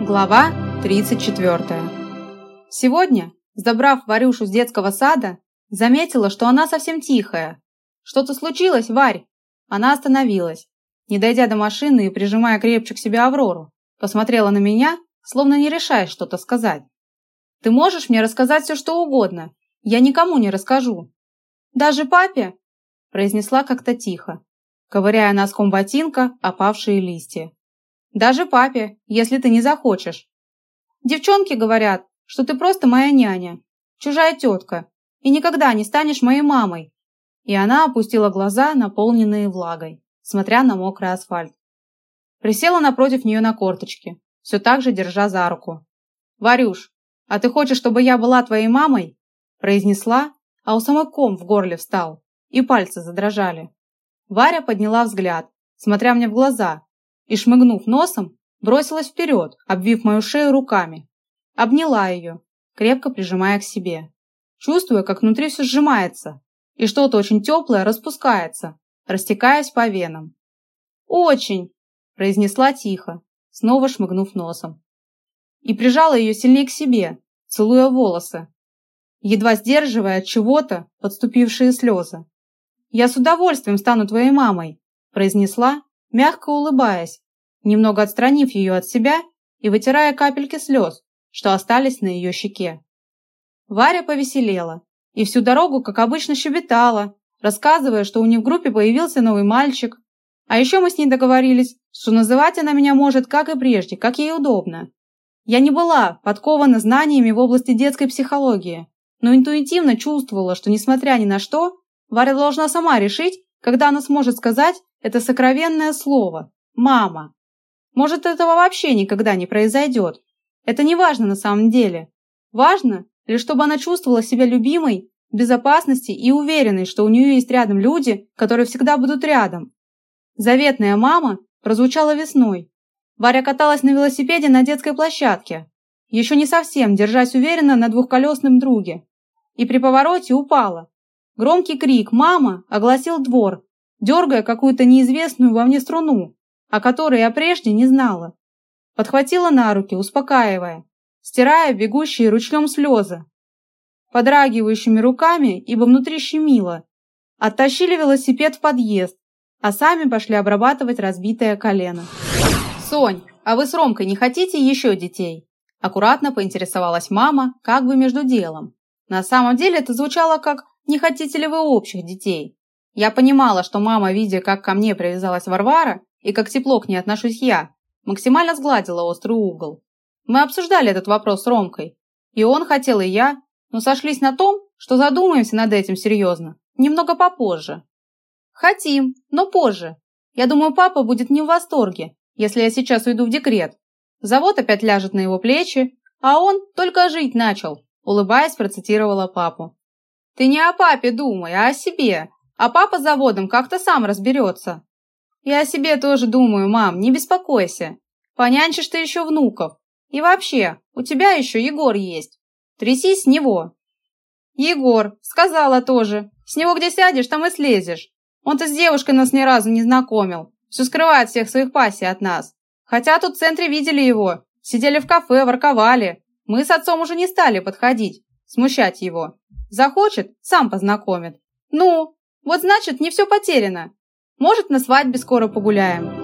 Глава 34. Сегодня, забрав Варюшу с детского сада, заметила, что она совсем тихая. Что-то случилось, Варь? Она остановилась, не дойдя до машины и прижимая крепче к себе Аврору, посмотрела на меня, словно не решая что-то сказать. Ты можешь мне рассказать все, что угодно. Я никому не расскажу. Даже папе? произнесла как-то тихо, ковыряя носком ботинка опавшие листья. Даже папе, если ты не захочешь. Девчонки говорят, что ты просто моя няня, чужая тетка, и никогда не станешь моей мамой. И она опустила глаза, наполненные влагой, смотря на мокрый асфальт. Присела напротив нее на корточки, все так же держа за руку. «Варюш, а ты хочешь, чтобы я была твоей мамой?» произнесла, а у самой ком в горле встал, и пальцы задрожали. Варя подняла взгляд, смотря мне в глаза, и, шмыгнув носом, бросилась вперед, обвив мою шею руками. Обняла ее, крепко прижимая к себе, чувствуя, как внутри все сжимается, и что-то очень теплое распускается, растекаясь по венам. «Очень!» – произнесла тихо, снова шмыгнув носом. И прижала ее сильнее к себе, целуя волосы, едва сдерживая от чего-то подступившие слезы. «Я с удовольствием стану твоей мамой», – произнесла, мягко улыбаясь, немного отстранив ее от себя и вытирая капельки слез, что остались на ее щеке. Варя повеселела и всю дорогу, как обычно, щебетала, рассказывая, что у них в группе появился новый мальчик. А еще мы с ней договорились, что называть она меня может, как и прежде, как ей удобно. Я не была подкована знаниями в области детской психологии, но интуитивно чувствовала, что, несмотря ни на что, Варя должна сама решить, когда она сможет сказать это сокровенное слово «мама». Может, этого вообще никогда не произойдет. Это не важно на самом деле. Важно лишь, чтобы она чувствовала себя любимой, в безопасности и уверенной, что у нее есть рядом люди, которые всегда будут рядом. Заветная мама прозвучала весной. Варя каталась на велосипеде на детской площадке, еще не совсем, держась уверенно на двухколесном друге. И при повороте упала. Громкий крик «Мама!» огласил двор, дергая какую-то неизвестную во мне струну, о которой я прежде не знала. Подхватила на руки, успокаивая, стирая бегущие ручьем слезы. Подрагивающими руками, ибо внутри щемило, оттащили велосипед в подъезд, а сами пошли обрабатывать разбитое колено. «Сонь, а вы с Ромкой не хотите еще детей?» Аккуратно поинтересовалась мама, как бы между делом. На самом деле это звучало как «не хотите ли вы общих детей?» Я понимала, что мама, видя, как ко мне привязалась Варвара и как тепло к ней отношусь я, максимально сгладила острый угол. Мы обсуждали этот вопрос с Ромкой. И он хотел, и я, но сошлись на том, что задумаемся над этим серьезно, немного попозже. Хотим, но позже. Я думаю, папа будет не в восторге, если я сейчас уйду в декрет. Завод опять ляжет на его плечи, а он только жить начал, улыбаясь, процитировала папу. Ты не о папе думай, а о себе. А папа заводом как-то сам разберется. Я о себе тоже думаю, мам, не беспокойся. Понянчишь ты еще внуков. И вообще, у тебя еще Егор есть. Трясись с него. Егор, сказала тоже. С него где сядешь, там и слезешь. Он-то с девушкой нас ни разу не знакомил. Все скрывает всех своих пассий от нас. Хотя тут в центре видели его. Сидели в кафе, ворковали. Мы с отцом уже не стали подходить, смущать его. Захочет, сам познакомит. Ну, вот значит, не все потеряно. Может, на свадьбе скоро погуляем.